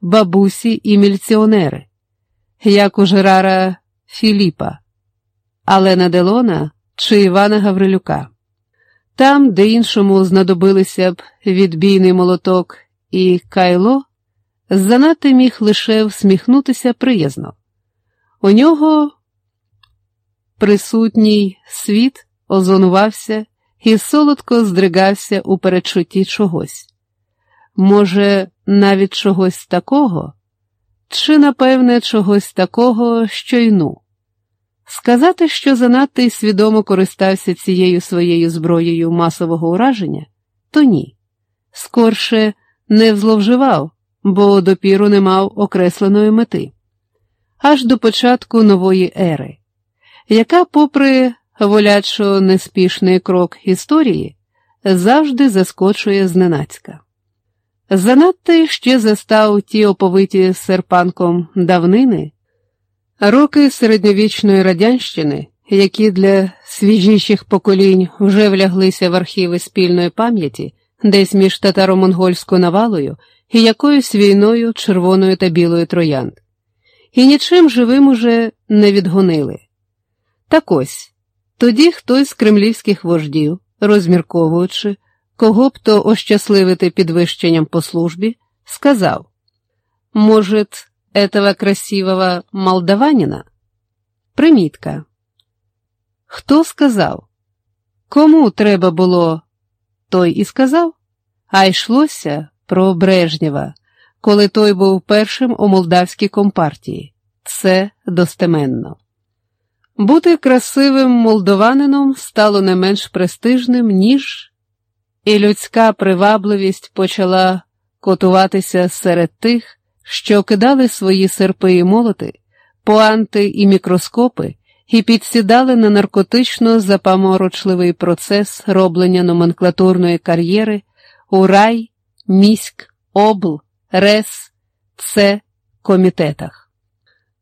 бабусі і мільціонери, як у Жерара Філіпа, Алена Делона чи Івана Гаврилюка. Там, де іншому знадобилися б відбійний молоток і кайло, занадто міг лише всміхнутися приязно. У нього присутній світ озонувався і солодко здригався у передчутті чогось. Може, навіть чогось такого, чи, напевне, чогось такого, що й ну. Сказати, що занадто й свідомо користався цією своєю зброєю масового ураження, то ні. Скорше не зловживав, бо допіру не мав окресленої мети, аж до початку нової ери, яка, попри волячо неспішний крок історії, завжди заскочує зненацька. Занадто ще застав ті оповиті серпанком давнини, роки середньовічної радянщини, які для свіжіших поколінь вже вляглися в архіви спільної пам'яті, десь між татаро-монгольською навалою і якоюсь війною червоною та білою троянд, і нічим живим уже не відгонили. Так ось тоді хтось з кремлівських вождів, розмірковуючи, кого б то ощасливити підвищенням по службі, сказав Может, этого красивого молдаванина? Примітка. Хто сказав? Кому треба було? Той і сказав, а йшлося про Брежнєва, коли той був першим у молдавській компартії. Це достеменно. Бути красивим молдованином стало не менш престижним, ніж і людська привабливість почала котуватися серед тих, що кидали свої серпи і молоти, пуанти і мікроскопи і підсідали на наркотично запаморочливий процес роблення номенклатурної кар'єри у рай, міськ, обл, рес, це комітетах.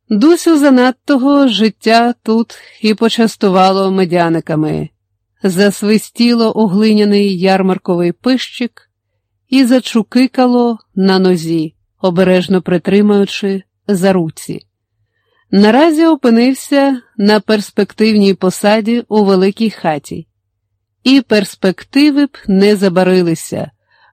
Дусю занадтого життя тут і почастувало медяниками, засвистіло оглиняний ярмарковий пищик і зачукикало на нозі, обережно притримаючи за руці. Наразі опинився на перспективній посаді у великій хаті, і перспективи б не забарилися,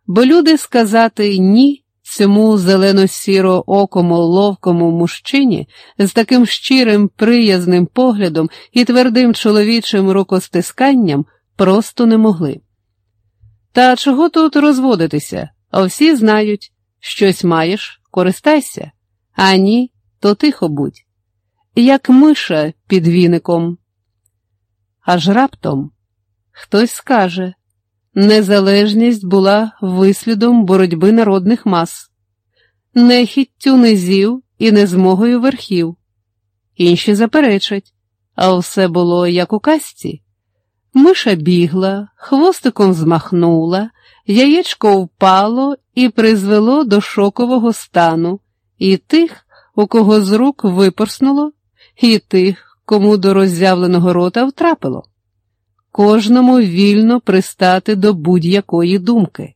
бо люди сказати ні цьому зелено-сіро окому ловкому мужчині з таким щирим приязним поглядом і твердим чоловічим рукостисканням просто не могли. Та чого тут розводитися? А всі знають, щось маєш, користайся, а ні, то тихо будь, як миша під віником. Аж раптом хтось скаже. Незалежність була вислідом боротьби народних мас, нехіттю низів і незмогою верхів. Інші заперечать, а все було як у казці. Миша бігла, хвостиком змахнула, яєчко впало і призвело до шокового стану, і тих, у кого з рук випорснуло, і тих, кому до роззявленого рота втрапило кожному вільно пристати до будь-якої думки.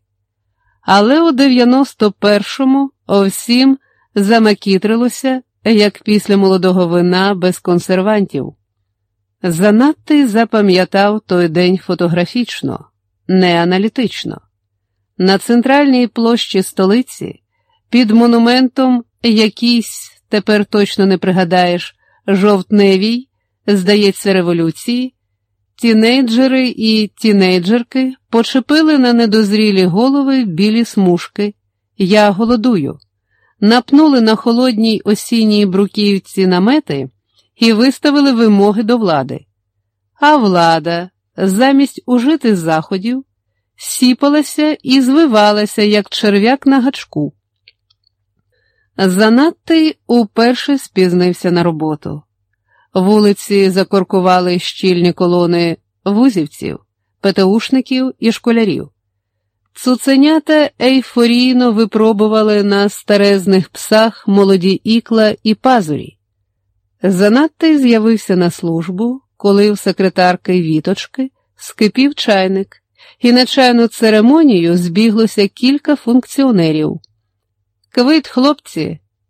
Але у 91-му овсім замакітрилося, як після молодого вина без консервантів. Занадто запам'ятав той день фотографічно, не аналітично. На центральній площі столиці під монументом якийсь, тепер точно не пригадаєш, жовтневій, здається, революції, Тінейджери і тінейджерки почепили на недозрілі голови білі смужки. Я голодую, напнули на холодній осінній бруківці намети і виставили вимоги до влади. А влада, замість ужити заходів, сіпалася і звивалася, як черв'як на гачку. Занадто уперше спізнився на роботу. Вулиці закоркували щільні колони вузівців, ПТУшників і школярів. Цуценята ейфорійно випробували на старезних псах молоді ікла і пазурі. Занадто з'явився на службу, коли в секретарки віточки скипів чайник, і на чайну церемонію збіглося кілька функціонерів. Квит, хлопці,